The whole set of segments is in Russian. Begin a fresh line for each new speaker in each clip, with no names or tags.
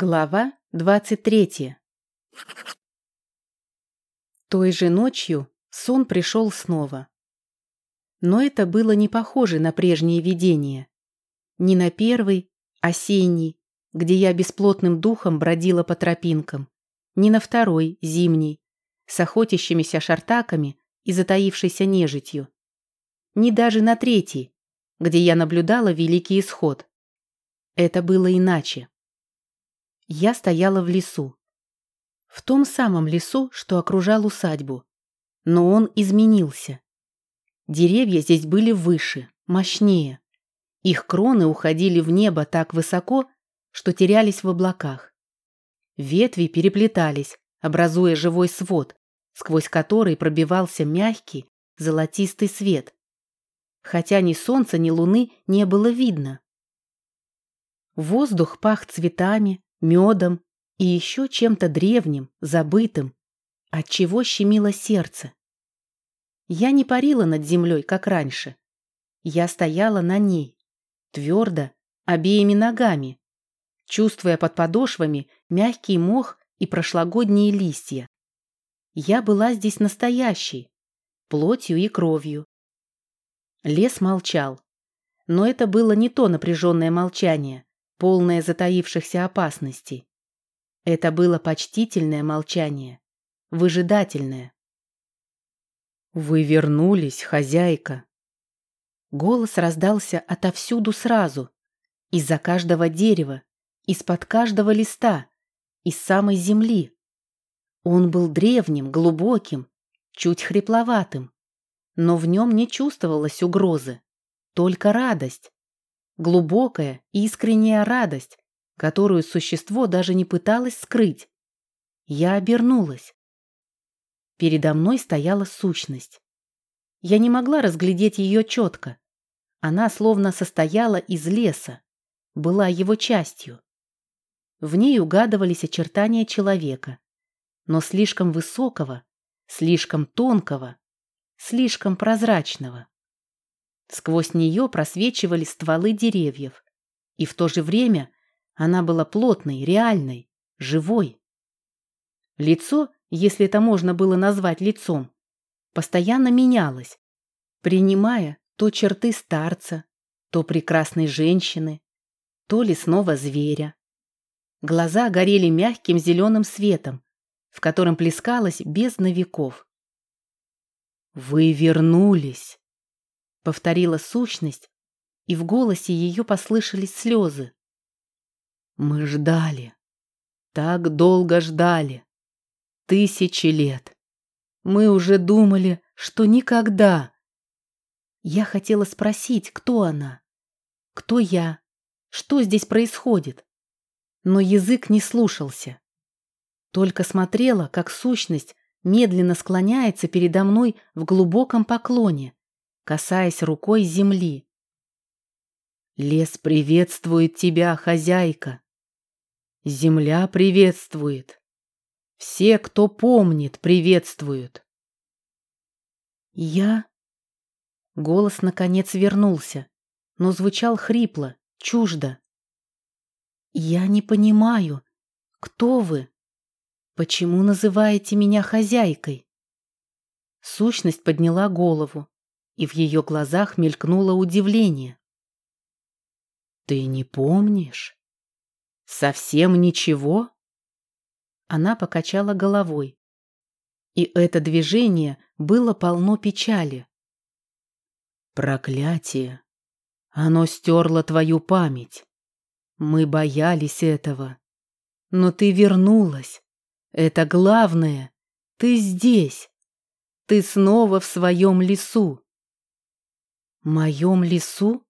Глава 23 Той же ночью сон пришел снова. Но это было не похоже на прежние видения. Не на первый, осенний, где я бесплотным духом бродила по тропинкам, не на второй, зимний, с охотящимися шартаками и затаившейся нежитью. Не даже на третий, где я наблюдала великий исход. Это было иначе. Я стояла в лесу. В том самом лесу, что окружал усадьбу. Но он изменился. Деревья здесь были выше, мощнее. Их кроны уходили в небо так высоко, что терялись в облаках. Ветви переплетались, образуя живой свод, сквозь который пробивался мягкий, золотистый свет. Хотя ни солнца, ни луны не было видно. Воздух пах цветами, медом и еще чем-то древним, забытым, от чего щемило сердце. Я не парила над землей, как раньше. Я стояла на ней, твердо, обеими ногами, чувствуя под подошвами мягкий мох и прошлогодние листья. Я была здесь настоящей, плотью и кровью. Лес молчал, но это было не то напряженное молчание, полное затаившихся опасностей. Это было почтительное молчание, выжидательное. «Вы вернулись, хозяйка!» Голос раздался отовсюду сразу, из-за каждого дерева, из-под каждого листа, из самой земли. Он был древним, глубоким, чуть хрипловатым, но в нем не чувствовалось угрозы, только радость, глубокая, искренняя радость, которую существо даже не пыталось скрыть. Я обернулась. Передо мной стояла сущность. Я не могла разглядеть ее четко. Она словно состояла из леса, была его частью. В ней угадывались очертания человека, но слишком высокого, слишком тонкого, слишком прозрачного. Сквозь нее просвечивали стволы деревьев. И в то же время она была плотной, реальной, живой. Лицо, если это можно было назвать лицом, постоянно менялось, принимая то черты старца, то прекрасной женщины, то лесного зверя. Глаза горели мягким зеленым светом, в котором плескалась бездна веков. «Вы вернулись!» Повторила сущность, и в голосе ее послышались слезы. Мы ждали. Так долго ждали. Тысячи лет. Мы уже думали, что никогда. Я хотела спросить, кто она? Кто я? Что здесь происходит? Но язык не слушался. Только смотрела, как сущность медленно склоняется передо мной в глубоком поклоне, касаясь рукой земли. Лес приветствует тебя, хозяйка. Земля приветствует. Все, кто помнит, приветствуют. Я... Голос, наконец, вернулся, но звучал хрипло, чуждо. Я не понимаю, кто вы? Почему называете меня хозяйкой? Сущность подняла голову, и в ее глазах мелькнуло удивление. «Ты не помнишь? Совсем ничего?» Она покачала головой. И это движение было полно печали. «Проклятие! Оно стерло твою память. Мы боялись этого. Но ты вернулась. Это главное. Ты здесь. Ты снова в своем лесу. «Моем лесу?»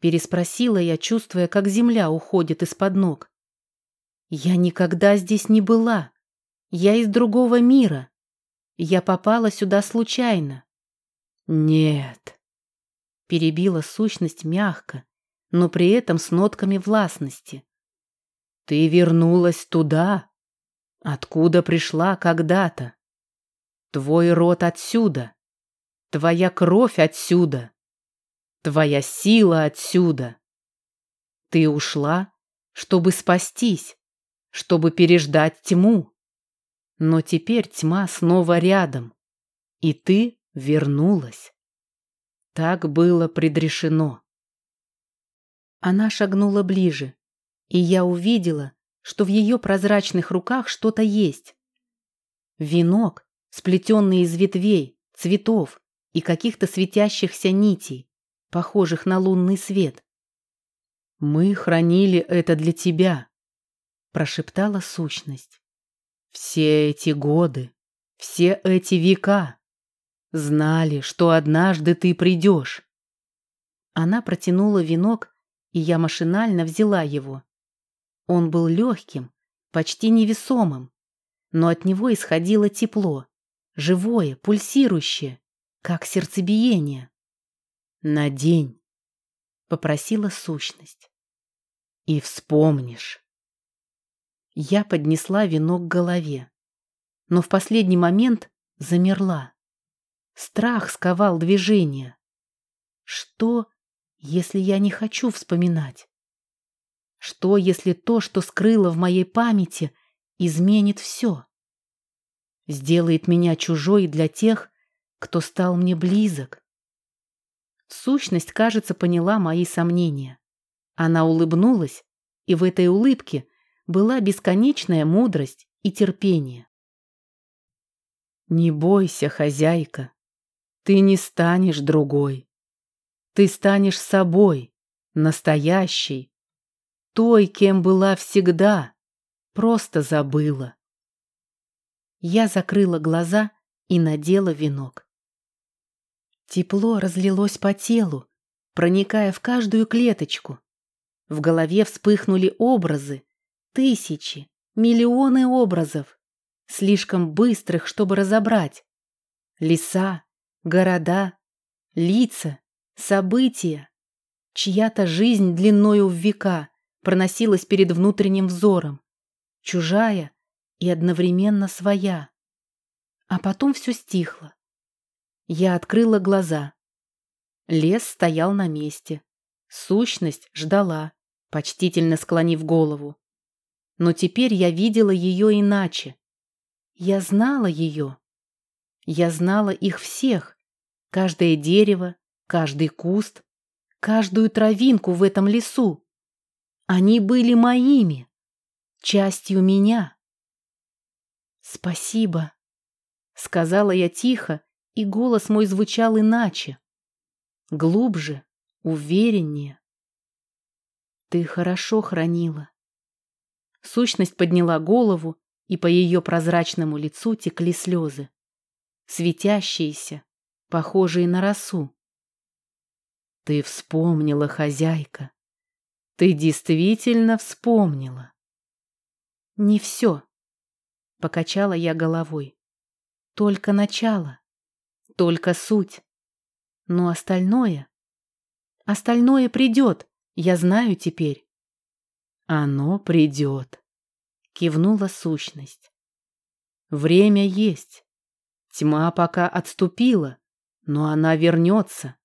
Переспросила я, чувствуя, как земля уходит из-под ног. «Я никогда здесь не была. Я из другого мира. Я попала сюда случайно». «Нет», — перебила сущность мягко, но при этом с нотками властности. «Ты вернулась туда, откуда пришла когда-то. Твой род отсюда. Твоя кровь отсюда. Твоя сила отсюда. Ты ушла, чтобы спастись, чтобы переждать тьму. Но теперь тьма снова рядом, и ты вернулась. Так было предрешено. Она шагнула ближе, и я увидела, что в ее прозрачных руках что-то есть. Венок, сплетенный из ветвей, цветов и каких-то светящихся нитей, похожих на лунный свет. «Мы хранили это для тебя», — прошептала сущность. «Все эти годы, все эти века знали, что однажды ты придешь». Она протянула венок, и я машинально взяла его. Он был легким, почти невесомым, но от него исходило тепло, живое, пульсирующее, как сердцебиение. «Надень», — попросила сущность, — «и вспомнишь». Я поднесла вино к голове, но в последний момент замерла. Страх сковал движение. Что, если я не хочу вспоминать? Что, если то, что скрыло в моей памяти, изменит все? Сделает меня чужой для тех, кто стал мне близок. Сущность, кажется, поняла мои сомнения. Она улыбнулась, и в этой улыбке была бесконечная мудрость и терпение. «Не бойся, хозяйка, ты не станешь другой. Ты станешь собой, настоящей, той, кем была всегда, просто забыла. Я закрыла глаза и надела венок. Тепло разлилось по телу, проникая в каждую клеточку. В голове вспыхнули образы, тысячи, миллионы образов, слишком быстрых, чтобы разобрать. Леса, города, лица, события, чья-то жизнь длиною в века, проносилась перед внутренним взором. Чужая и одновременно своя. А потом все стихло. Я открыла глаза. Лес стоял на месте. Сущность ждала, почтительно склонив голову. Но теперь я видела ее иначе. Я знала ее. Я знала их всех. Каждое дерево, каждый куст, каждую травинку в этом лесу. Они были моими, частью меня. «Спасибо», — сказала я тихо, и голос мой звучал иначе, глубже, увереннее. «Ты хорошо хранила». Сущность подняла голову, и по ее прозрачному лицу текли слезы, светящиеся, похожие на росу. «Ты вспомнила, хозяйка», ты действительно вспомнила. Не все. Покачала я головой. Только начало. Только суть. Но остальное... Остальное придет, я знаю теперь. Оно придет. Кивнула сущность. Время есть. Тьма пока отступила, но она вернется.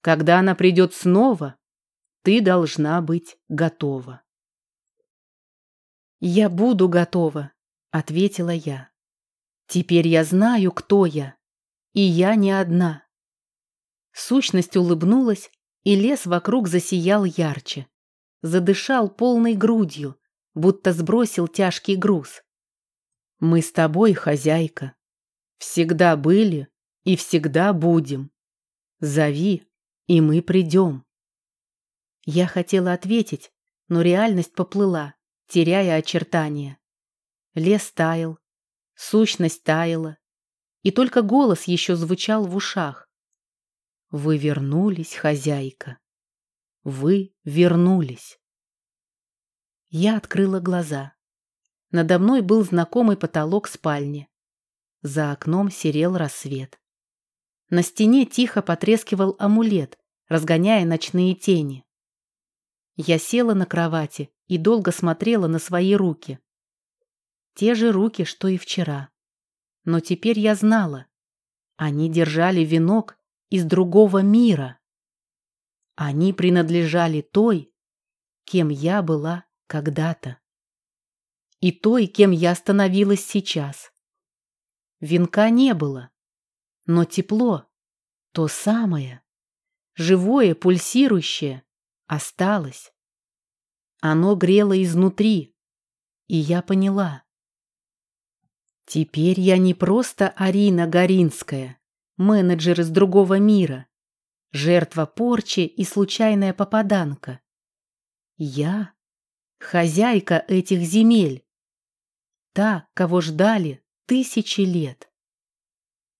Когда она придет снова, ты должна быть готова. «Я буду готова», — ответила я. «Теперь я знаю, кто я, и я не одна». Сущность улыбнулась, и лес вокруг засиял ярче. Задышал полной грудью, будто сбросил тяжкий груз. «Мы с тобой, хозяйка. Всегда были и всегда будем. Зови, и мы придем». Я хотела ответить, но реальность поплыла, теряя очертания. Лес таял, сущность таяла, и только голос еще звучал в ушах. «Вы вернулись, хозяйка. Вы вернулись». Я открыла глаза. Надо мной был знакомый потолок спальни. За окном серел рассвет. На стене тихо потрескивал амулет, разгоняя ночные тени. Я села на кровати и долго смотрела на свои руки. Те же руки, что и вчера. Но теперь я знала. Они держали венок из другого мира. Они принадлежали той, кем я была когда-то. И той, кем я становилась сейчас. Венка не было, но тепло, то самое, живое, пульсирующее, осталось. Оно грело изнутри, и я поняла. Теперь я не просто Арина Горинская, менеджер из другого мира, жертва порчи и случайная попаданка. Я хозяйка этих земель, та, кого ждали тысячи лет.